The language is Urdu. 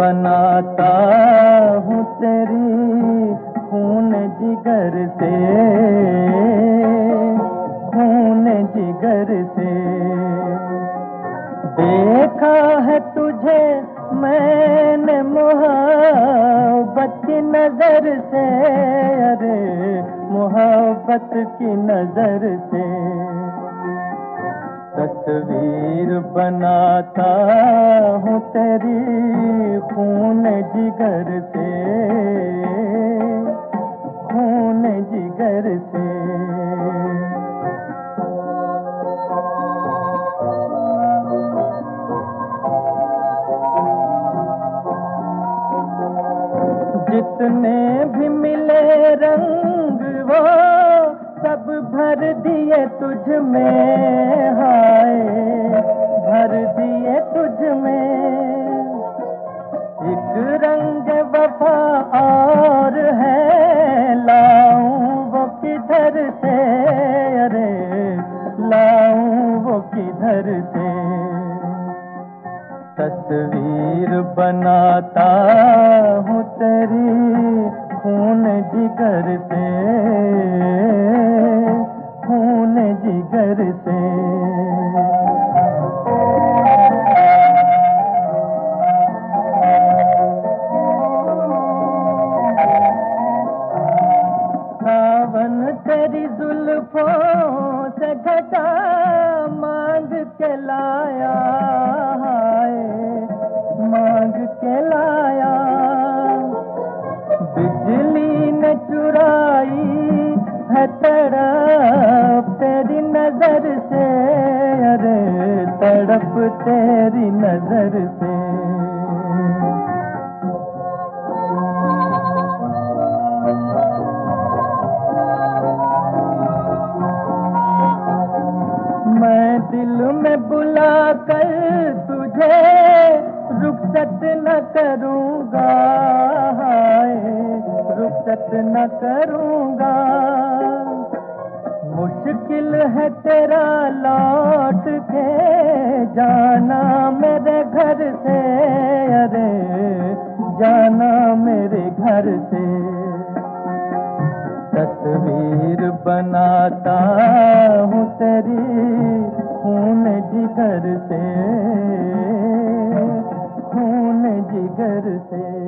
بناتا ہوں تیری خون جگر سے، خون جگر سے۔ دیکھا ہے تجھے میں نے محبت کی نظر سے، ارے محبت کی نظر سے۔ تصویر بناتا ہوں تیری خون جگر سے۔ خون جگر سے۔ جتنے بھی ملے رنگ وہ بھر دیے تجھ میں، ہائے، بھر دیے تجھ میں۔ ایک رنگ وفا اور ہے، لاؤں وہ کدھر سے؟ ارے، لاؤں وہ کدھر سے؟ تصویر بناتا ہوں تیری خون جگر سے۔ خون سے۔ ساون تیری زلفوں سے گھٹا مانگ کے لایا۔ ہے تڑپ تیری نظر سے، ارے تڑپ تیری نظر سے۔ میں دل میں بلا کر تجھے رخصت نہ کروں گا رخصت نہ کروں گا ہے تیرا لوٹ کے جانا میرے گھر سے۔ ارے، جانا میرے گھر سے۔ تصویر بناتا ہوں تیری خون جگر سے۔ خون جگر سے۔